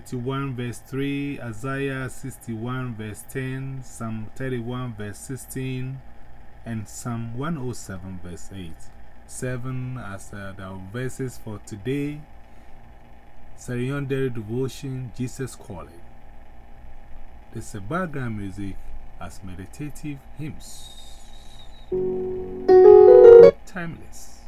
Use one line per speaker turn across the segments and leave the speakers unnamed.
31 verse 3, Isaiah 61 verse 10, Psalm 31 verse 16, and Psalm 107 verse 8. 7 as uh, the verses for today. Daily Devotion, Jesus Calling. This is background music as meditative hymns. Timeless.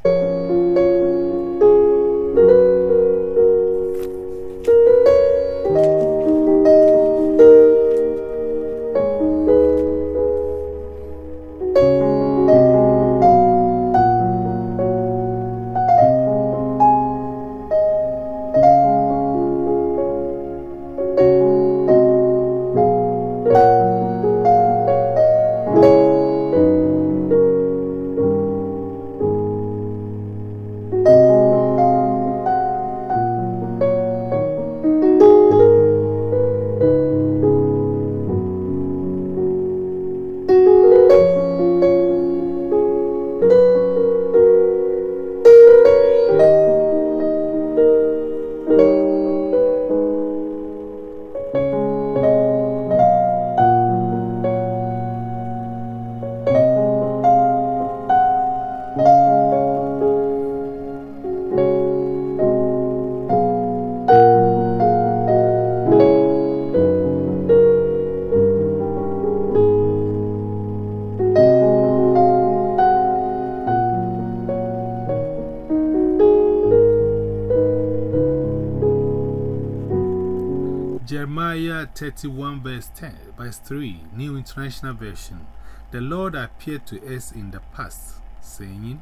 Jeremiah 31 verse 10, verse 3, New International Version. The Lord appeared to us in the past, saying,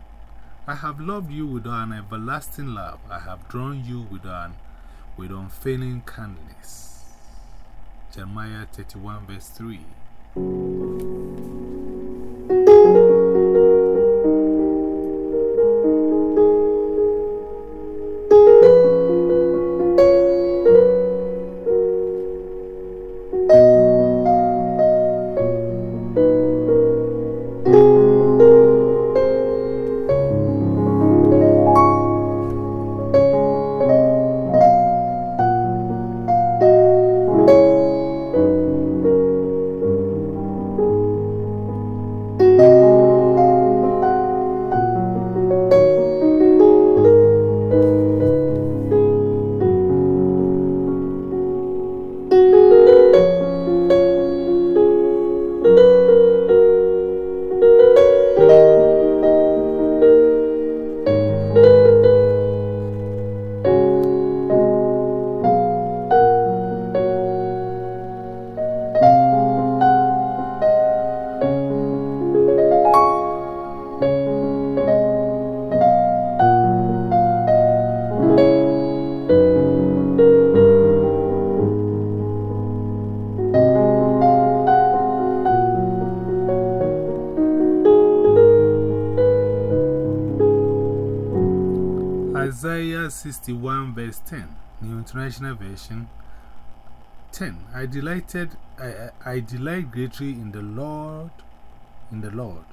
I have loved you with an everlasting love. I have drawn you with, an, with unfailing kindness. Jeremiah 31 verse 3. Isaiah 61 verse 10, New International Version 10. I delighted, I, I delight greatly in the Lord, in the Lord.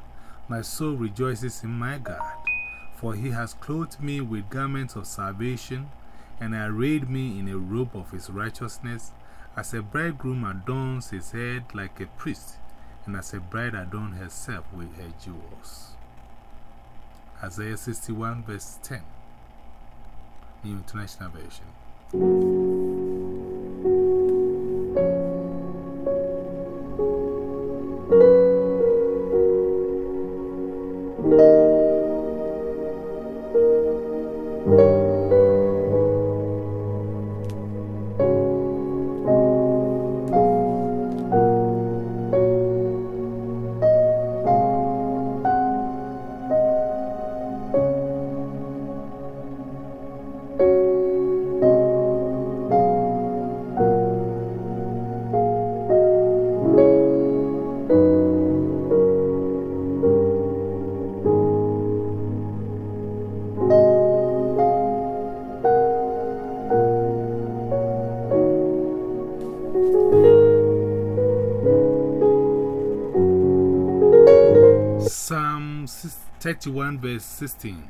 My soul rejoices in my God, for he has clothed me with garments of salvation and arrayed me in a robe of his righteousness, as a bridegroom adorns his head like a priest, and as a bride adorns herself with her jewels. Isaiah 61 verse 10. New International Version. Psalm 31 verse 16,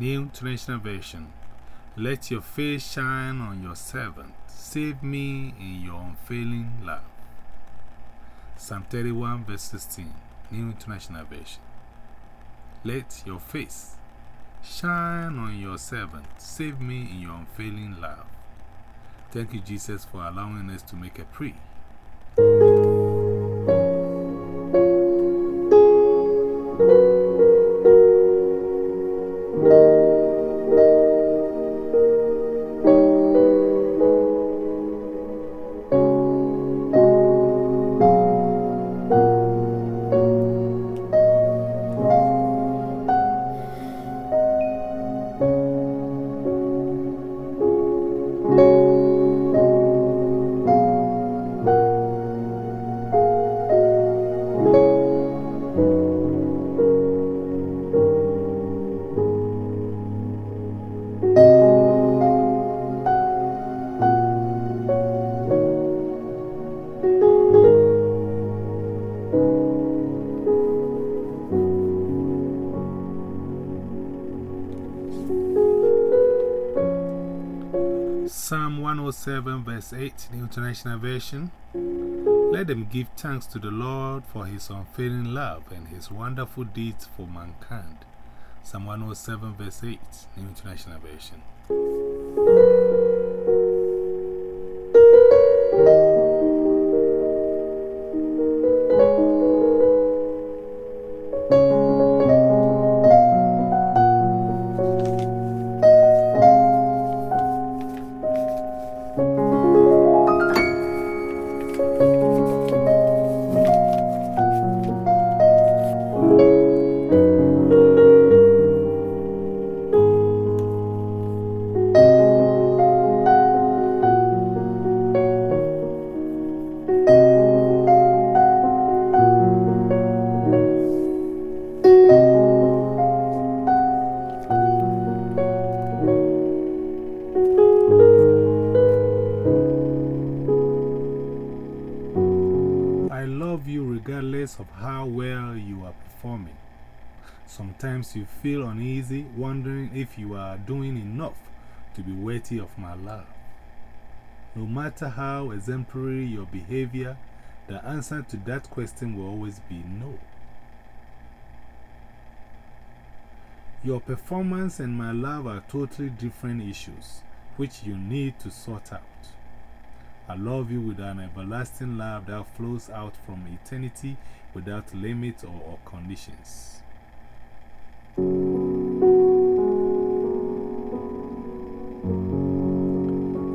New International Version. Let your face shine on your servant. Save me in your unfailing love. Psalm 31, verse 16, New International Version. Let your face shine on your servant. Save me in your unfailing love. Thank you, Jesus, for allowing us to make a prayer. Psalm 107, verse 8, New International Version. Let them give thanks to the Lord for his unfailing love and his wonderful deeds for mankind. Psalm 107, verse 8, New International Version. I of how well you are performing. Sometimes you feel uneasy, wondering if you are doing enough to be worthy of my love. No matter how exemplary your behavior, the answer to that question will always be no. Your performance and my love are totally different issues, which you need to sort out. I love you with an everlasting love that flows out from eternity without limits or, or conditions.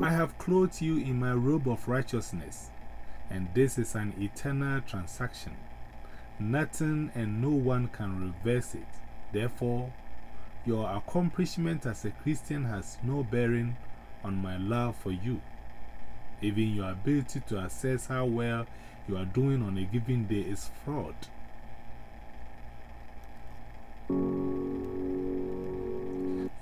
I have clothed you in my robe of righteousness, and this is an eternal transaction. Nothing and no one can reverse it. Therefore, your accomplishment as a Christian has no bearing on my love for you. Even your ability to assess how well you are doing on a given day is fraud.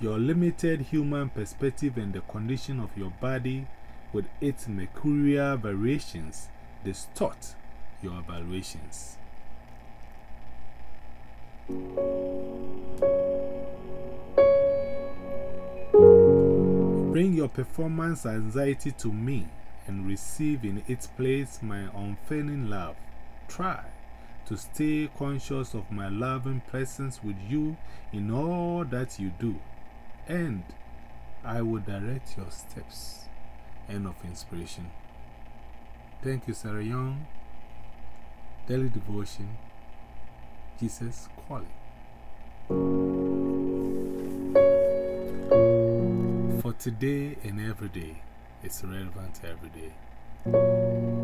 Your limited human perspective and the condition of your body with its mercurial variations distort your evaluations. Bring your performance anxiety to me and receive in its place my unfailing love. Try to stay conscious of my loving presence with you in all that you do, and I will direct your steps. End of inspiration. Thank you, Sarah Young. Daily Devotion. Jesus calling. For today and every day, it's relevant every day.